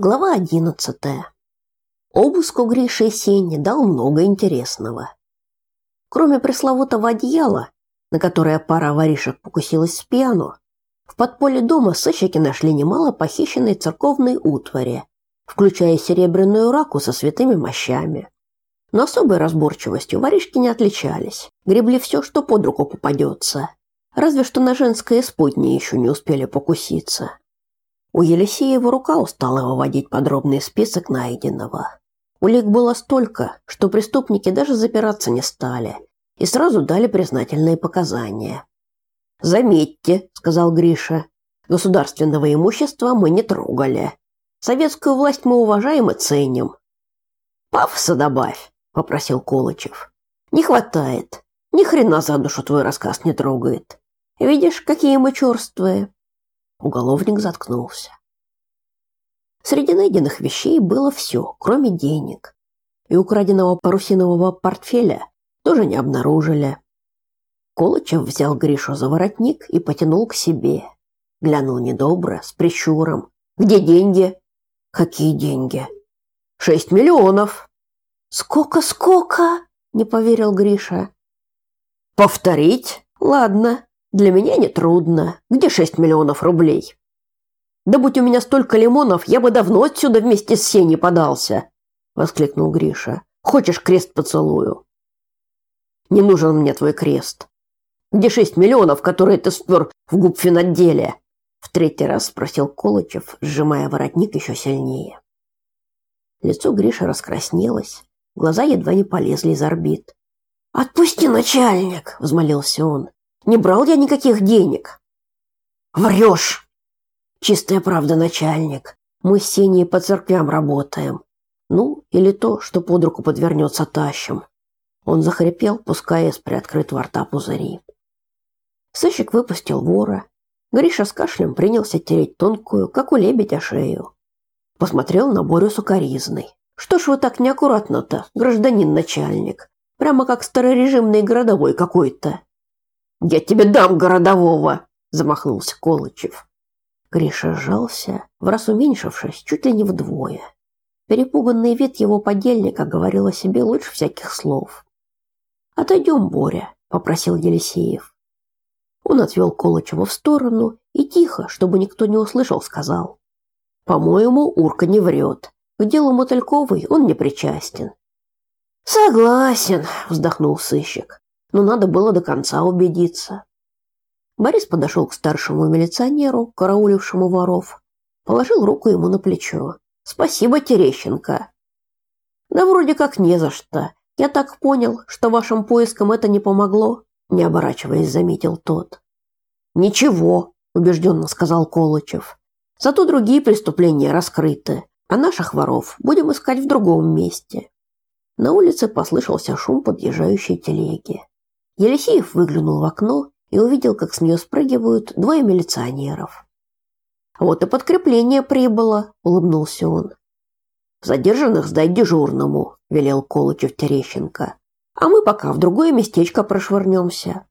Глава одиннадцатая. Обыск у Гриши Сени дал много интересного. Кроме пресловутого одеяла, на которое пара воришек покусилась с пьяну, в подполе дома сыщики нашли немало похищенной церковной утвари, включая серебряную раку со святыми мощами. Но особой разборчивостью воришки не отличались, гребли все, что под руку попадется. Разве что на женское исподнее еще не успели покуситься. У Елисеева рука устала выводить подробный список найденного. Улик было столько, что преступники даже запираться не стали и сразу дали признательные показания. «Заметьте», — сказал Гриша, — «государственного имущества мы не трогали. Советскую власть мы уважаем и ценим». «Пафоса добавь», — попросил Колычев. «Не хватает. Ни хрена за душу твой рассказ не трогает. Видишь, какие мы черствые. Уголовник заткнулся. Среди найденных вещей было все, кроме денег. И украденного парусинового портфеля тоже не обнаружили. Колычев взял Гришу за воротник и потянул к себе. Глянул недобро, с прищуром. «Где деньги?» «Какие деньги?» «Шесть миллионов». «Сколько, сколько?» – не поверил Гриша. «Повторить? Ладно. Для меня не трудно. Где 6 миллионов рублей? Да будь у меня столько лимонов, я бы давно отсюда вместе с Сеней подался, воскликнул Гриша. Хочешь крест поцелую? Не нужен мне твой крест. Где 6 миллионов, которые ты спер в губфинотделе? В третий раз спросил Колычев, сжимая воротник еще сильнее. Лицо Гриши раскраснелось, глаза едва не полезли из орбит. «Отпусти, начальник!» – взмолился он. Не брал я никаких денег. Врешь. Чистая правда, начальник. Мы с Сеней по церквям работаем. Ну, или то, что под руку подвернется, тащим. Он захрипел, пуская из приоткрытого рта пузыри. Сыщик выпустил вора. Гриша с кашлем принялся тереть тонкую, как у лебедя, шею. Посмотрел на Борю сукоризной. Что ж вы так неаккуратно-то, гражданин начальник? Прямо как старорежимный городовой какой-то. Я тебе дам городового, замахнулся Колычев. Гриша сжался, в раз уменьшившись чуть ли не вдвое. Перепуганный вид его подельника говорил о себе лучше всяких слов. «Отойдем, Боря», — попросил Елисеев. Он отвел Колычева в сторону и тихо, чтобы никто не услышал, сказал. «По-моему, Урка не врет. К делу Мотыльковой он не причастен». «Согласен», — вздохнул сыщик но надо было до конца убедиться. Борис подошел к старшему милиционеру, караулившему воров, положил руку ему на плечо. Спасибо, Терещенко. Да вроде как не за что. Я так понял, что вашим поискам это не помогло, не оборачиваясь, заметил тот. Ничего, убежденно сказал Колычев. Зато другие преступления раскрыты, а наших воров будем искать в другом месте. На улице послышался шум подъезжающей телеги. Елисеев выглянул в окно и увидел, как с нее спрыгивают двое милиционеров. «Вот и подкрепление прибыло», – улыбнулся он. «Задержанных сдай дежурному», – велел Колычев Терещенко. «А мы пока в другое местечко прошвырнемся».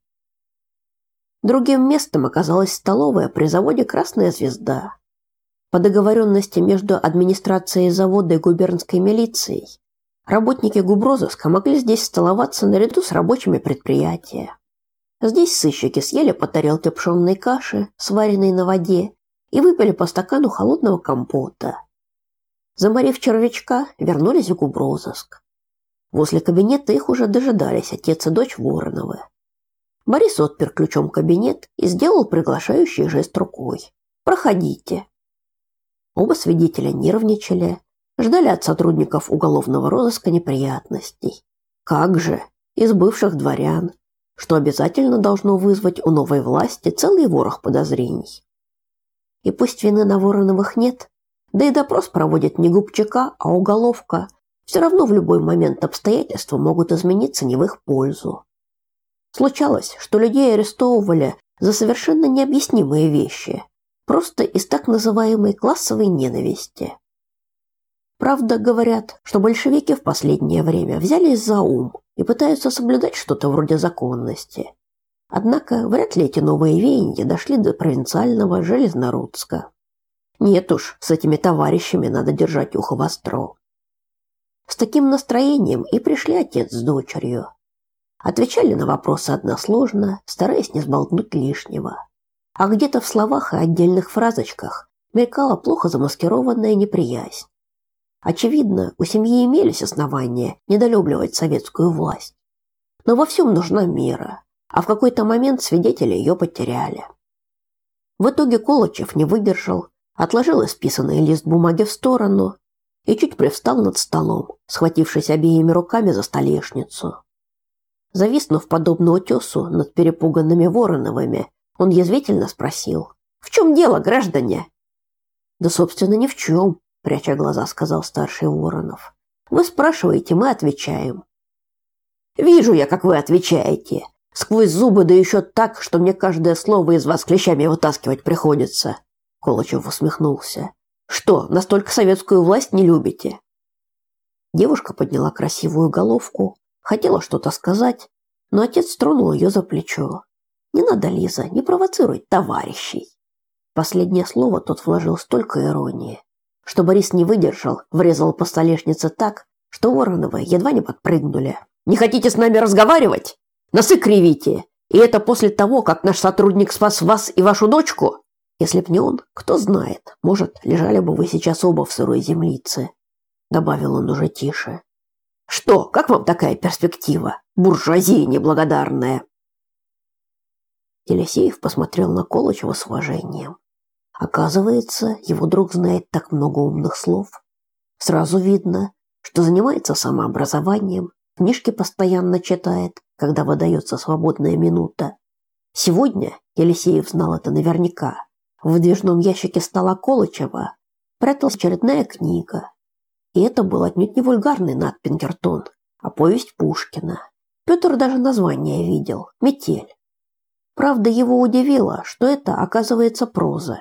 Другим местом оказалась столовая при заводе «Красная звезда». По договоренности между администрацией завода и губернской милицией Работники губрозыска могли здесь столоваться наряду с рабочими предприятия. Здесь сыщики съели по тарелке пшенной каши, сваренной на воде, и выпили по стакану холодного компота. Заморив червячка, вернулись в губрозыск. Возле кабинета их уже дожидались отец и дочь Вороновы. Борис отпер ключом кабинет и сделал приглашающий жест рукой. «Проходите». Оба свидетеля нервничали, ждали от сотрудников уголовного розыска неприятностей. Как же, из бывших дворян, что обязательно должно вызвать у новой власти целый ворох подозрений. И пусть вины на Вороновых нет, да и допрос проводит не губчака, а уголовка, все равно в любой момент обстоятельства могут измениться не в их пользу. Случалось, что людей арестовывали за совершенно необъяснимые вещи, просто из так называемой классовой ненависти. Правда, говорят, что большевики в последнее время взялись за ум и пытаются соблюдать что-то вроде законности. Однако вряд ли эти новые веяния дошли до провинциального Железнорудска. Нет уж, с этими товарищами надо держать ухо востро. С таким настроением и пришли отец с дочерью. Отвечали на вопросы односложно, стараясь не сболтнуть лишнего. А где-то в словах и отдельных фразочках мелькала плохо замаскированная неприязнь. Очевидно, у семьи имелись основания недолюбливать советскую власть. Но во всем нужна мера, а в какой-то момент свидетели ее потеряли. В итоге Колочев не выдержал, отложил исписанный лист бумаги в сторону и чуть привстал над столом, схватившись обеими руками за столешницу. Зависнув подобно утесу над перепуганными Вороновыми, он язвительно спросил: "В чем дело, граждане?" "Да собственно ни в чем», – пряча глаза, сказал старший Воронов. "Вы спрашиваете, мы отвечаем". "Вижу я, как вы отвечаете. Сквозь зубы, да еще так, что мне каждое слово из вас клещами вытаскивать приходится". Колочев усмехнулся. Что, настолько советскую власть не любите? Девушка подняла красивую головку, хотела что-то сказать, но отец тронул ее за плечо. Не надо, Лиза, не провоцируй товарищей. Последнее слово тот вложил столько иронии, что Борис не выдержал, врезал по столешнице так, что Вороновы едва не подпрыгнули. Не хотите с нами разговаривать? Носы кривите. И это после того, как наш сотрудник спас вас и вашу дочку? Если б не он, кто знает, может, лежали бы вы сейчас оба в сырой землице, добавил он уже тише. Что, как вам такая перспектива? Буржуазия неблагодарная. Елисеев посмотрел на Колычева с уважением. Оказывается, его друг знает так много умных слов. Сразу видно, что занимается самообразованием, книжки постоянно читает, когда выдается свободная минута. Сегодня Елисеев знал это наверняка. В выдвижном ящике стола Колычева пряталась очередная книга. И это был отнюдь не вульгарный Нат Пинкертон, а повесть Пушкина. Петр даже название видел – «Метель». Правда, его удивило, что это, оказывается, проза.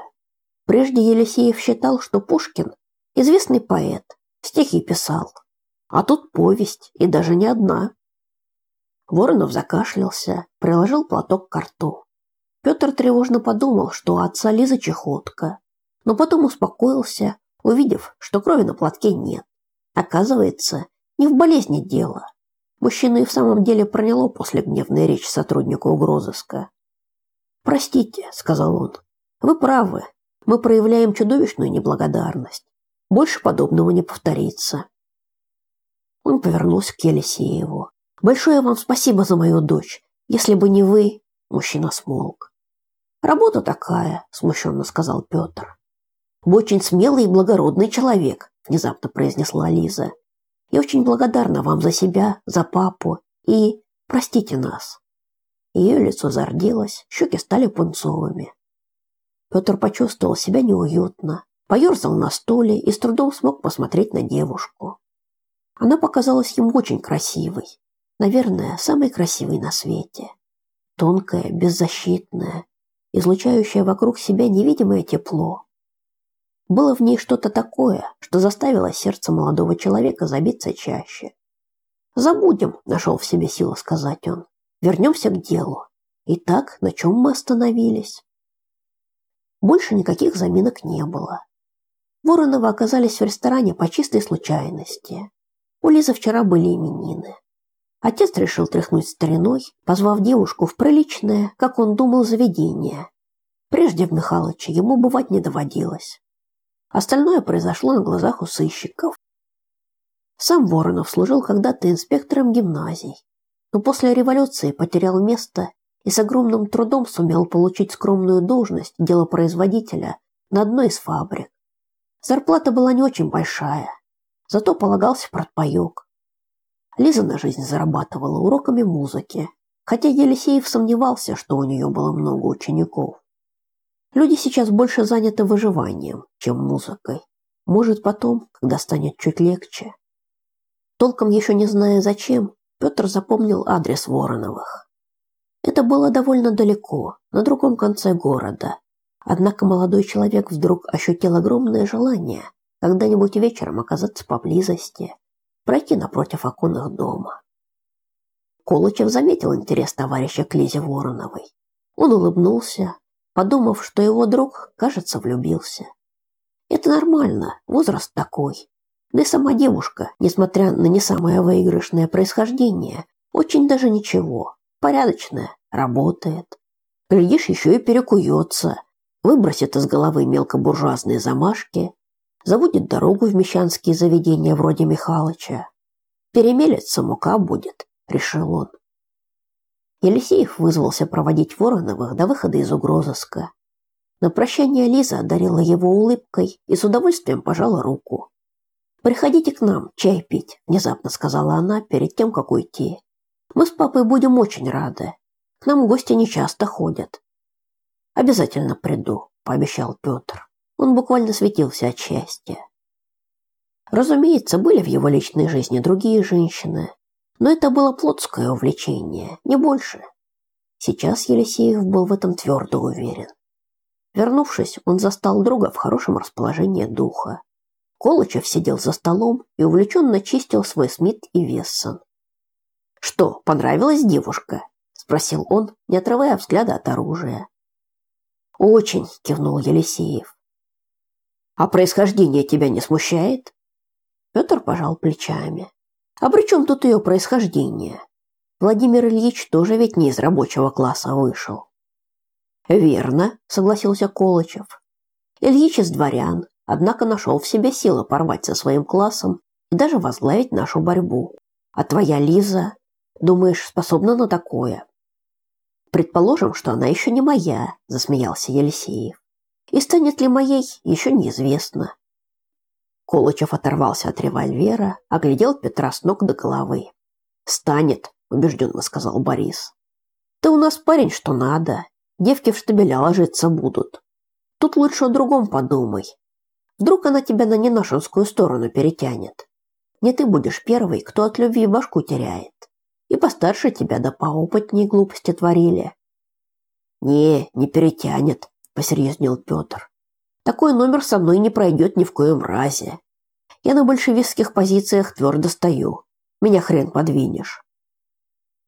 Прежде Елисеев считал, что Пушкин – известный поэт, стихи писал. А тут повесть, и даже не одна. Воронов закашлялся, приложил платок к рту. Петр тревожно подумал, что у отца Лиза чехотка, но потом успокоился, увидев, что крови на платке нет. Оказывается, не в болезни дело. Мужчину и в самом деле проняло после гневной речи сотрудника угрозыска. «Простите», — сказал он, — «вы правы, мы проявляем чудовищную неблагодарность. Больше подобного не повторится». Он повернулся к Елисееву. «Большое вам спасибо за мою дочь. Если бы не вы...» Мужчина смолк. Работа такая, смущенно сказал Петр. Вы очень смелый и благородный человек, внезапно произнесла Лиза. Я очень благодарна вам за себя, за папу и простите нас. Ее лицо зарделось, щеки стали пунцовыми. Петр почувствовал себя неуютно, поерзал на стуле и с трудом смог посмотреть на девушку. Она показалась ему очень красивой, наверное, самой красивой на свете. Тонкая, беззащитная, излучающее вокруг себя невидимое тепло. Было в ней что-то такое, что заставило сердце молодого человека забиться чаще. «Забудем», – нашел в себе силу сказать он. «Вернемся к делу. Итак, на чем мы остановились?» Больше никаких заминок не было. Вороновы оказались в ресторане по чистой случайности. У Лизы вчера были именины. Отец решил тряхнуть стариной, позвав девушку в приличное, как он думал, заведение. Прежде в Михалыче ему бывать не доводилось. Остальное произошло на глазах у сыщиков. Сам Воронов служил когда-то инспектором гимназий, но после революции потерял место и с огромным трудом сумел получить скромную должность делопроизводителя на одной из фабрик. Зарплата была не очень большая, зато полагался протпоек. Лиза на жизнь зарабатывала уроками музыки, хотя Елисеев сомневался, что у нее было много учеников. Люди сейчас больше заняты выживанием, чем музыкой. Может, потом, когда станет чуть легче. Толком еще не зная зачем, Петр запомнил адрес Вороновых. Это было довольно далеко, на другом конце города. Однако молодой человек вдруг ощутил огромное желание когда-нибудь вечером оказаться поблизости, пройти напротив окон дома. Колычев заметил интерес товарища к Лизе Вороновой. Он улыбнулся, подумав, что его друг, кажется, влюбился. Это нормально, возраст такой. Да и сама девушка, несмотря на не самое выигрышное происхождение, очень даже ничего, порядочная, работает. Глядишь, еще и перекуется, выбросит из головы мелкобуржуазные замашки, забудет дорогу в мещанские заведения вроде Михалыча. Перемелется, мука будет, решил он. Елисеев вызвался проводить Вороновых до выхода из угрозыска. На прощание Лиза одарила его улыбкой и с удовольствием пожала руку. «Приходите к нам чай пить», – внезапно сказала она перед тем, как уйти. «Мы с папой будем очень рады. К нам гости не часто ходят». «Обязательно приду», – пообещал Петр. Он буквально светился от счастья. Разумеется, были в его личной жизни другие женщины, но это было плотское увлечение, не больше. Сейчас Елисеев был в этом твердо уверен. Вернувшись, он застал друга в хорошем расположении духа. Колычев сидел за столом и увлеченно чистил свой Смит и Вессон. «Что, понравилась девушка?» – спросил он, не отрывая взгляда от оружия. «Очень», – кивнул Елисеев. «А происхождение тебя не смущает?» Петр пожал плечами. «А при чем тут ее происхождение? Владимир Ильич тоже ведь не из рабочего класса вышел. Верно, согласился Колычев. Ильич из дворян, однако нашел в себе силы порвать со своим классом и даже возглавить нашу борьбу. А твоя Лиза, думаешь, способна на такое? Предположим, что она еще не моя, засмеялся Елисеев. И станет ли моей, еще неизвестно. Колычев оторвался от револьвера, оглядел Петра с ног до головы. «Станет», – убежденно сказал Борис. «Ты у нас парень, что надо, Девки в штабеля ложиться будут. Тут лучше о другом подумай. Вдруг она тебя на ненашинскую сторону перетянет. Не ты будешь первый, кто от любви башку теряет. И постарше тебя да поопытнее глупости творили. Не, не перетянет, посерьезнел Петр. Такой номер со мной не пройдет ни в коем разе. Я на большевистских позициях твердо стою. Меня хрен подвинешь.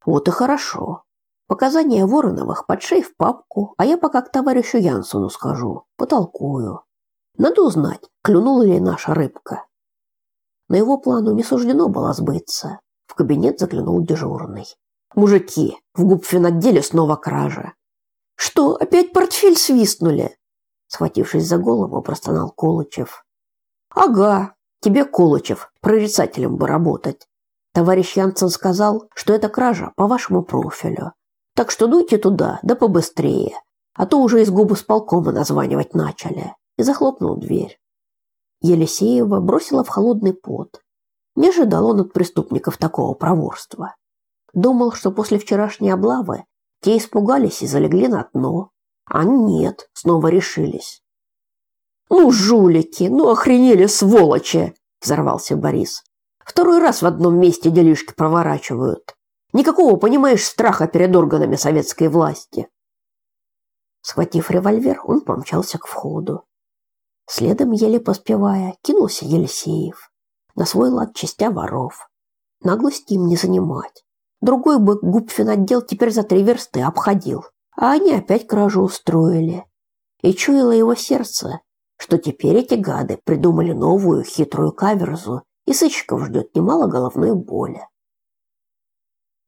Вот и хорошо. Показания Вороновых подшей в папку, а я пока к товарищу Янсону скажу, потолкую. Надо узнать, клюнула ли наша рыбка. Но его плану не суждено было сбыться. Кабинет заглянул дежурный. «Мужики, в губфинотделе снова кража». «Что, опять портфель свистнули?» Схватившись за голову, простонал Колычев. «Ага, тебе, Колычев, прорицателем бы работать. Товарищ Янсен сказал, что это кража по вашему профилю. Так что дуйте туда, да побыстрее, а то уже из губы с полкома названивать начали. И захлопнул дверь. Елисеева бросила в холодный пот. Не ожидал он от преступников такого проворства. Думал, что после вчерашней облавы те испугались и залегли на дно. А нет, снова решились. «Ну, жулики, ну охренели сволочи!» – взорвался Борис. «Второй раз в одном месте делишки проворачивают. Никакого, понимаешь, страха перед органами советской власти. Схватив револьвер, он помчался к входу. Следом, еле поспевая, кинулся Елисеев. На свой лад частя воров. Наглости им не занимать. Другой бы губфинотдел теперь за три версты обходил. А они опять кражу устроили. И чуяло его сердце, что теперь эти гады придумали новую хитрую каверзу, и сыщиков ждет немало головной боли.